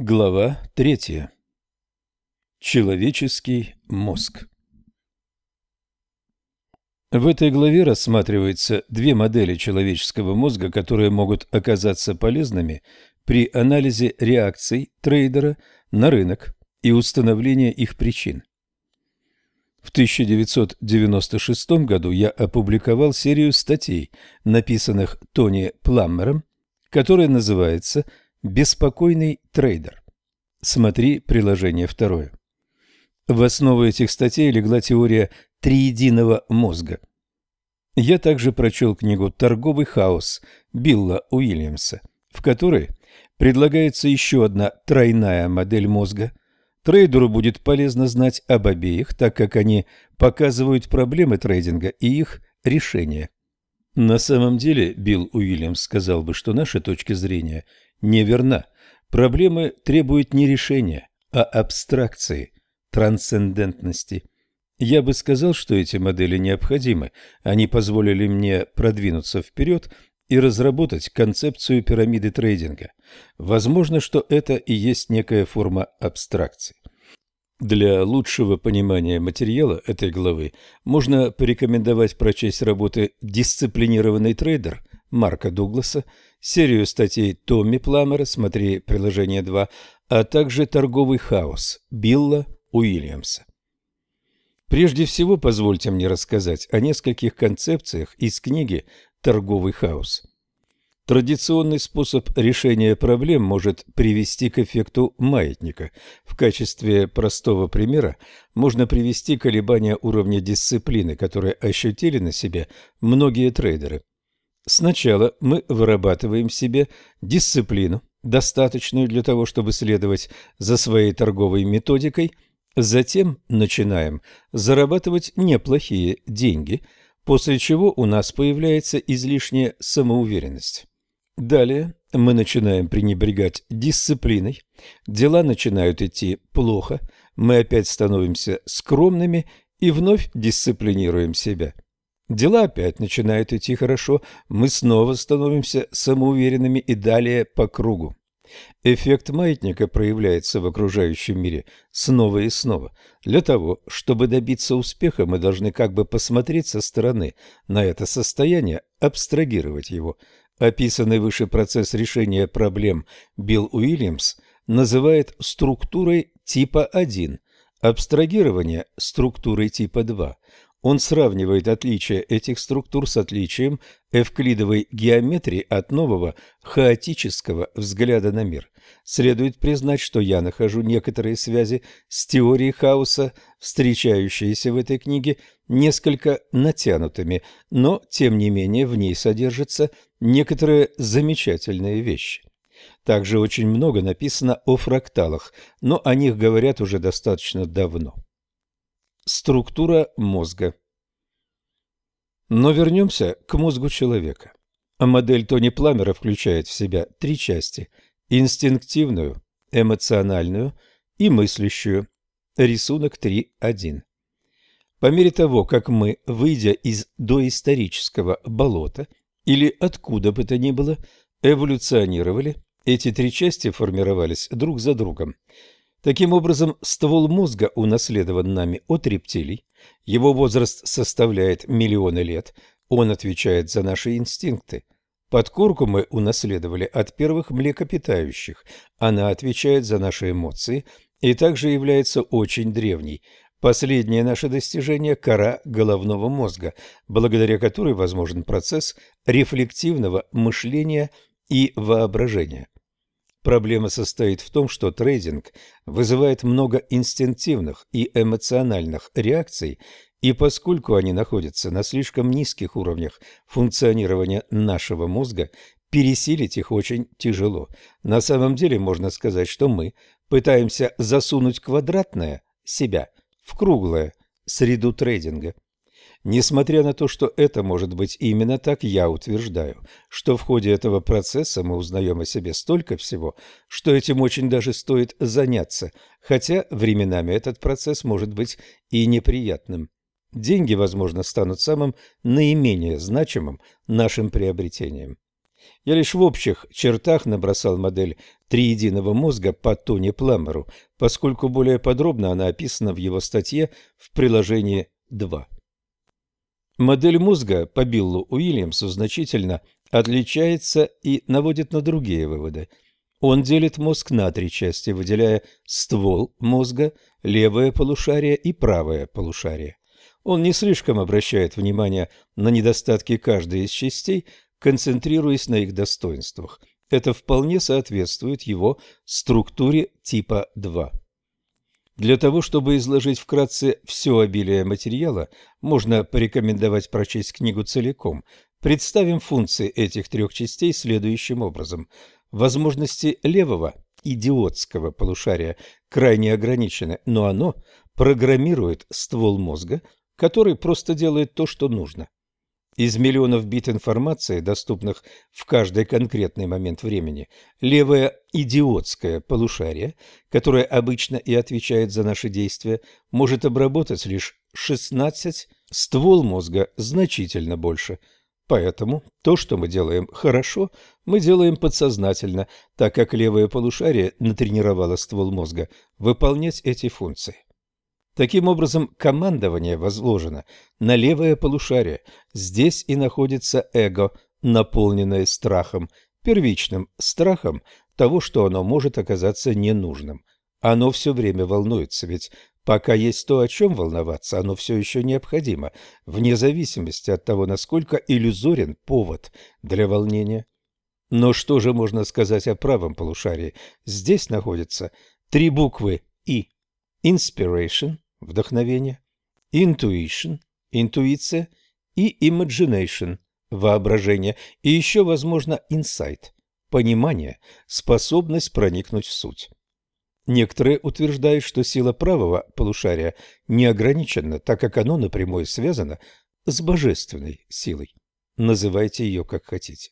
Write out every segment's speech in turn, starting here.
Глава третья. Человеческий мозг. В этой главе рассматриваются две модели человеческого мозга, которые могут оказаться полезными при анализе реакций трейдера на рынок и установлении их причин. В 1996 году я опубликовал серию статей, написанных Тони Пламмером, которая называется «Связь Беспокойный трейдер. Смотри приложение второе. В основу этих статей легла теория триединого мозга. Я также прочел книгу «Торговый хаос» Билла Уильямса, в которой предлагается еще одна тройная модель мозга. Трейдеру будет полезно знать об обеих, так как они показывают проблемы трейдинга и их решения. На самом деле, Билл Уильямс сказал бы, что наши точки зрения неверна. Проблемы требуют не решения, а абстракции, трансцендентности. Я бы сказал, что эти модели необходимы. Они позволили мне продвинуться вперед и разработать концепцию пирамиды трейдинга. Возможно, что это и есть некая форма абстракции. Для лучшего понимания материала этой главы можно порекомендовать прочесть работы «Дисциплинированный трейдер» Марка Дугласа, серию статей Томми Пламера, смотри приложение 2, а также «Торговый хаос» Билла Уильямса. Прежде всего, позвольте мне рассказать о нескольких концепциях из книги «Торговый хаос». Традиционный способ решения проблем может привести к эффекту маятника. В качестве простого примера можно привести колебания уровня дисциплины, которые ощутили на себе многие трейдеры. Сначала мы вырабатываем в себе дисциплину, достаточную для того, чтобы следовать за своей торговой методикой, затем начинаем зарабатывать неплохие деньги, после чего у нас появляется излишняя самоуверенность. Далее мы начинаем пренебрегать дисциплиной, дела начинают идти плохо, мы опять становимся скромными и вновь дисциплинируем себя. Дела опять начинают идти хорошо, мы снова становимся самоуверенными и далее по кругу. Эффект маятника проявляется в окружающем мире снова и снова. Для того, чтобы добиться успеха, мы должны как бы посмотреть со стороны на это состояние, абстрагировать его – Описанный выше процесс решения проблем Билл Уильямс называет структурой типа 1, абстрагирование структурой типа 2. Он сравнивает отличие этих структур с отличием эвклидовой геометрии от нового хаотического взгляда на мир. Следует признать, что я нахожу некоторые связи с теорией хаоса, встречающиеся в этой книге, несколько натянутыми, но, тем не менее, в ней содержатся некоторые замечательные вещи. Также очень много написано о фракталах, но о них говорят уже достаточно давно. Структура мозга Но вернемся к мозгу человека. Модель Тони Пламера включает в себя три части – инстинктивную, эмоциональную и мыслящую. Рисунок 3.1. По мере того, как мы, выйдя из доисторического болота или откуда бы то ни было, эволюционировали, эти три части формировались друг за другом. Таким образом, ствол мозга унаследован нами от рептилий, его возраст составляет миллионы лет, он отвечает за наши инстинкты. Подкорку мы унаследовали от первых млекопитающих, она отвечает за наши эмоции и также является очень древней, Последнее наше достижение – кора головного мозга, благодаря которой возможен процесс рефлективного мышления и воображения. Проблема состоит в том, что трейдинг вызывает много инстинктивных и эмоциональных реакций, и поскольку они находятся на слишком низких уровнях функционирования нашего мозга, пересилить их очень тяжело. На самом деле можно сказать, что мы пытаемся засунуть квадратное себя в круглое среду трейдинга. Несмотря на то, что это может быть именно так, я утверждаю, что в ходе этого процесса мы узнаем о себе столько всего, что этим очень даже стоит заняться, хотя временами этот процесс может быть и неприятным. Деньги, возможно, станут самым наименее значимым нашим приобретением. Я лишь в общих чертах набросал модель триединого мозга по Тони Пламеру, поскольку более подробно она описана в его статье в приложении 2. Модель мозга по Биллу Уильямсу значительно отличается и наводит на другие выводы. Он делит мозг на три части, выделяя ствол мозга, левое полушарие и правое полушарие. Он не слишком обращает внимание на недостатки каждой из частей, концентрируясь на их достоинствах. Это вполне соответствует его структуре типа 2. Для того, чтобы изложить вкратце все обилие материала, можно порекомендовать прочесть книгу целиком. Представим функции этих трех частей следующим образом. Возможности левого, идиотского полушария крайне ограничены, но оно программирует ствол мозга, который просто делает то, что нужно. Из миллионов бит информации, доступных в каждый конкретный момент времени, левое идиотское полушарие, которое обычно и отвечает за наши действия, может обработать лишь 16, ствол мозга значительно больше. Поэтому то, что мы делаем хорошо, мы делаем подсознательно, так как левое полушарие натренировало ствол мозга выполнять эти функции. Таким образом, командование возложено на левое полушарие. Здесь и находится эго, наполненное страхом, первичным страхом того, что оно может оказаться ненужным. Оно все время волнуется, ведь пока есть то, о чем волноваться, оно все еще необходимо, вне зависимости от того, насколько иллюзорен повод для волнения. Но что же можно сказать о правом полушарии? Здесь находятся три буквы «И». Inspiration – вдохновение, intuition – интуиция и imagination – воображение, и еще, возможно, insight – понимание, способность проникнуть в суть. Некоторые утверждают, что сила правого полушария не ограничена, так как оно напрямую связано с божественной силой. Называйте ее как хотите.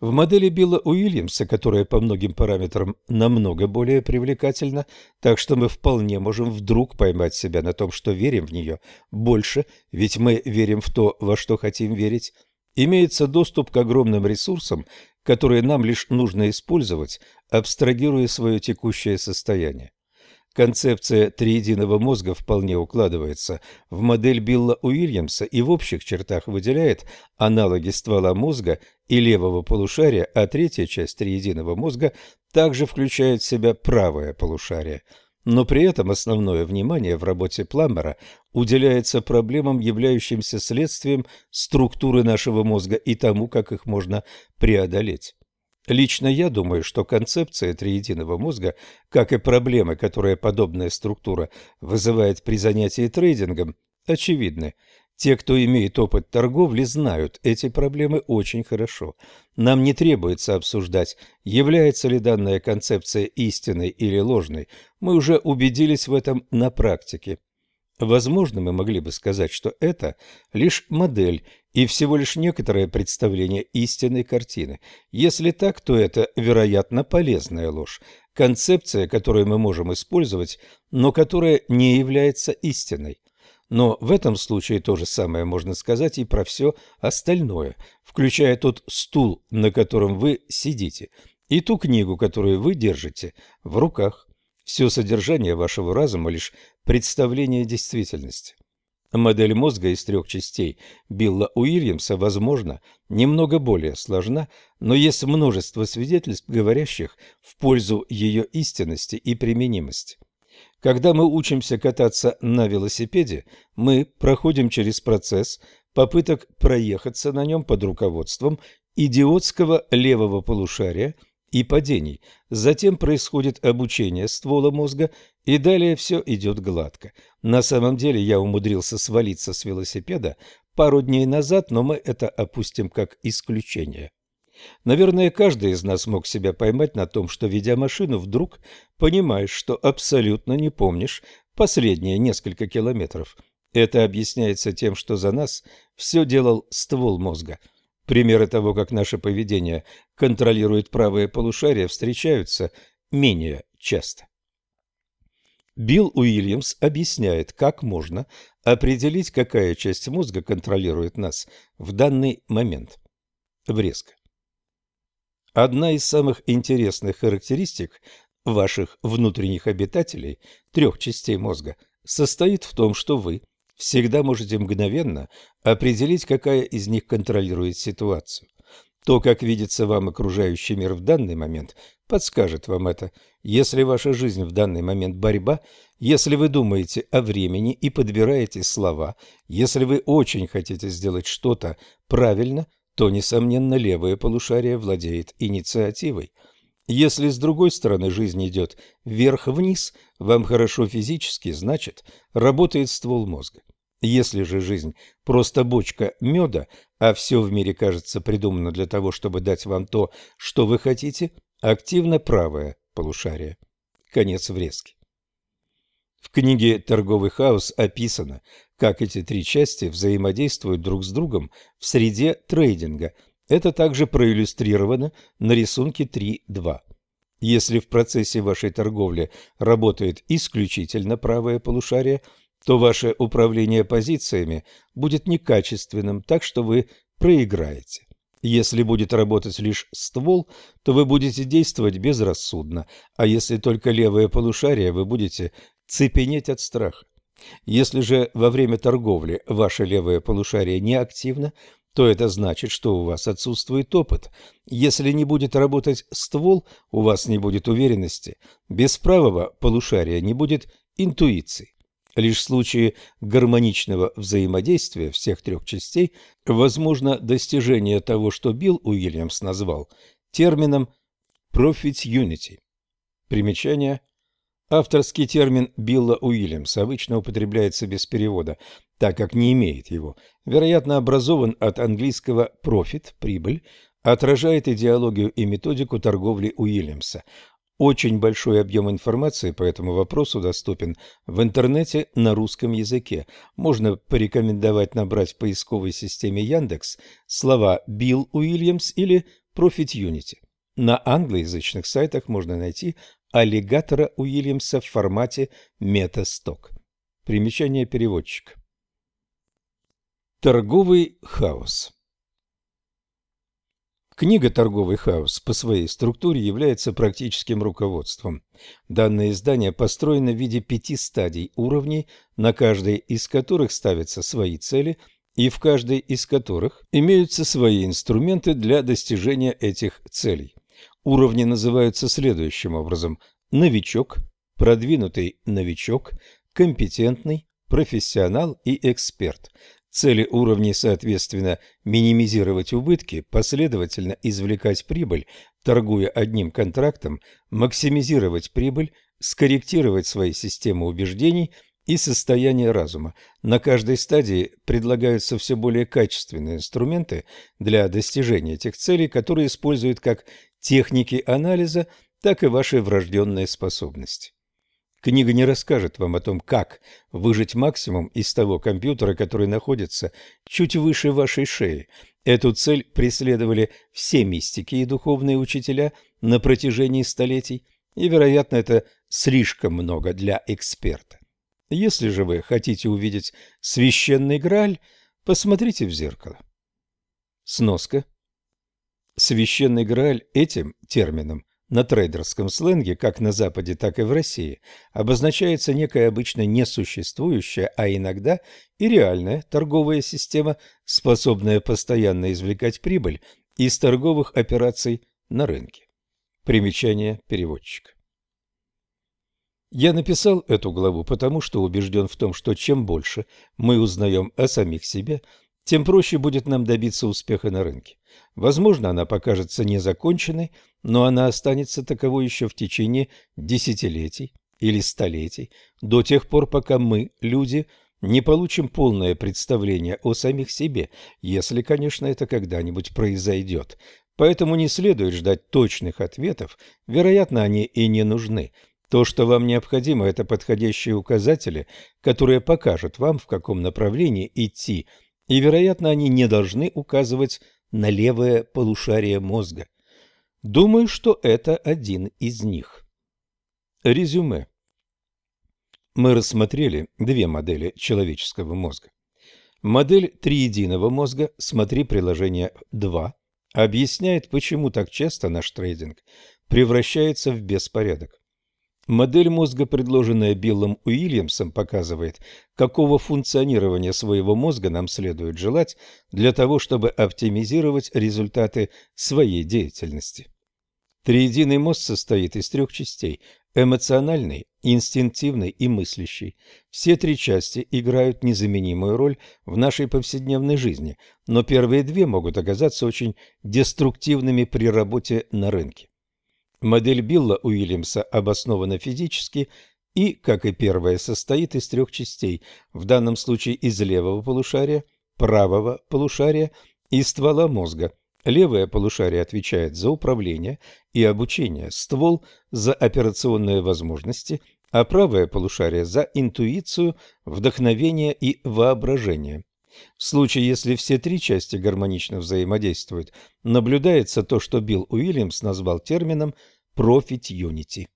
В модели Билла Уильямса, которая по многим параметрам намного более привлекательна, так что мы вполне можем вдруг поймать себя на том, что верим в нее больше, ведь мы верим в то, во что хотим верить, имеется доступ к огромным ресурсам, которые нам лишь нужно использовать, абстрагируя свое текущее состояние. Концепция триединого мозга вполне укладывается в модель Билла Уильямса и в общих чертах выделяет аналоги ствола мозга и левого полушария, а третья часть триединого мозга также включает в себя правое полушарие. Но при этом основное внимание в работе Пламмера уделяется проблемам, являющимся следствием структуры нашего мозга и тому, как их можно преодолеть. Лично я думаю, что концепция триединого мозга, как и проблемы, которые подобная структура вызывает при занятии трейдингом, очевидны. Те, кто имеет опыт торговли, знают эти проблемы очень хорошо. Нам не требуется обсуждать, является ли данная концепция истинной или ложной. Мы уже убедились в этом на практике. Возможно, мы могли бы сказать, что это лишь модель и всего лишь некоторое представление истинной картины. Если так, то это, вероятно, полезная ложь, концепция, которую мы можем использовать, но которая не является истиной. Но в этом случае то же самое можно сказать и про все остальное, включая тот стул, на котором вы сидите, и ту книгу, которую вы держите в руках. Все содержание вашего разума – лишь представление действительности. Модель мозга из трех частей Билла Уильямса, возможно, немного более сложна, но есть множество свидетельств, говорящих в пользу ее истинности и применимости. Когда мы учимся кататься на велосипеде, мы проходим через процесс попыток проехаться на нем под руководством идиотского левого полушария – и падений. Затем происходит обучение ствола мозга, и далее все идет гладко. На самом деле я умудрился свалиться с велосипеда пару дней назад, но мы это опустим как исключение. Наверное, каждый из нас мог себя поймать на том, что, ведя машину, вдруг понимаешь, что абсолютно не помнишь последние несколько километров. Это объясняется тем, что за нас все делал ствол мозга – Примеры того, как наше поведение контролирует правое полушарие, встречаются менее часто. Билл Уильямс объясняет, как можно определить, какая часть мозга контролирует нас в данный момент. Врезка. Одна из самых интересных характеристик ваших внутренних обитателей трех частей мозга состоит в том, что вы всегда можете мгновенно определить, какая из них контролирует ситуацию. То, как видится вам окружающий мир в данный момент, подскажет вам это. Если ваша жизнь в данный момент борьба, если вы думаете о времени и подбираете слова, если вы очень хотите сделать что-то правильно, то, несомненно, левое полушарие владеет инициативой. Если с другой стороны жизнь идет вверх-вниз, вам хорошо физически, значит, работает ствол мозга. Если же жизнь просто бочка меда, а все в мире кажется придумано для того, чтобы дать вам то, что вы хотите, активно правое полушарие. Конец врезки. В книге «Торговый хаос» описано, как эти три части взаимодействуют друг с другом в среде трейдинга. Это также проиллюстрировано на рисунке 3.2. Если в процессе вашей торговли работает исключительно правое полушарие – то ваше управление позициями будет некачественным, так что вы проиграете. Если будет работать лишь ствол, то вы будете действовать безрассудно, а если только левое полушарие, вы будете цепенеть от страха. Если же во время торговли ваше левое полушарие не активно, то это значит, что у вас отсутствует опыт. Если не будет работать ствол, у вас не будет уверенности. Без правого полушария не будет интуиции. Лишь в случае гармоничного взаимодействия всех трех частей возможно достижение того, что Билл Уильямс назвал термином «profit unity». Примечание. Авторский термин Билла Уильямса обычно употребляется без перевода, так как не имеет его. Вероятно, образован от английского «profit» – «прибыль», отражает идеологию и методику торговли Уильямса. Очень большой объем информации по этому вопросу доступен в интернете на русском языке. Можно порекомендовать набрать в поисковой системе Яндекс слова «Билл Уильямс» или «Profit Unity». На англоязычных сайтах можно найти аллигатора Уильямса в формате метасток. Примечание переводчика. Торговый хаос Книга «Торговый хаос» по своей структуре является практическим руководством. Данное издание построено в виде пяти стадий уровней, на каждой из которых ставятся свои цели и в каждой из которых имеются свои инструменты для достижения этих целей. Уровни называются следующим образом – новичок, продвинутый новичок, компетентный, профессионал и эксперт. Цели уровней, соответственно, минимизировать убытки, последовательно извлекать прибыль, торгуя одним контрактом, максимизировать прибыль, скорректировать свои системы убеждений и состояние разума. На каждой стадии предлагаются все более качественные инструменты для достижения этих целей, которые используют как техники анализа, так и ваши врожденные способности. Книга не расскажет вам о том, как выжать максимум из того компьютера, который находится чуть выше вашей шеи. Эту цель преследовали все мистики и духовные учителя на протяжении столетий, и, вероятно, это слишком много для эксперта. Если же вы хотите увидеть священный Грааль, посмотрите в зеркало. Сноска. Священный Грааль этим термином на трейдерском сленге, как на Западе, так и в России, обозначается некая обычно несуществующая, а иногда и реальная торговая система, способная постоянно извлекать прибыль из торговых операций на рынке. Примечание переводчика. Я написал эту главу потому, что убежден в том, что чем больше мы узнаем о самих себе, тем проще будет нам добиться успеха на рынке. Возможно, она покажется незаконченной, но она останется таковой еще в течение десятилетий или столетий, до тех пор, пока мы, люди, не получим полное представление о самих себе, если, конечно, это когда-нибудь произойдет. Поэтому не следует ждать точных ответов, вероятно, они и не нужны. То, что вам необходимо, это подходящие указатели, которые покажут вам, в каком направлении идти, и, вероятно, они не должны указывать на левое полушарие мозга. Думаю, что это один из них. Резюме. Мы рассмотрели две модели человеческого мозга. Модель триединого мозга, смотри приложение 2, объясняет, почему так часто наш трейдинг превращается в беспорядок. Модель мозга, предложенная Биллом Уильямсом, показывает, какого функционирования своего мозга нам следует желать для того, чтобы оптимизировать результаты своей деятельности. Триединый мозг состоит из трех частей – эмоциональной, инстинктивной и мыслящей. Все три части играют незаменимую роль в нашей повседневной жизни, но первые две могут оказаться очень деструктивными при работе на рынке. Модель Билла Уильямса обоснована физически и, как и первая, состоит из трех частей, в данном случае из левого полушария, правого полушария и ствола мозга. Левое полушарие отвечает за управление и обучение, ствол – за операционные возможности, а правое полушарие – за интуицию, вдохновение и воображение. В случае, если все три части гармонично взаимодействуют, наблюдается то, что Билл Уильямс назвал термином «profit unity».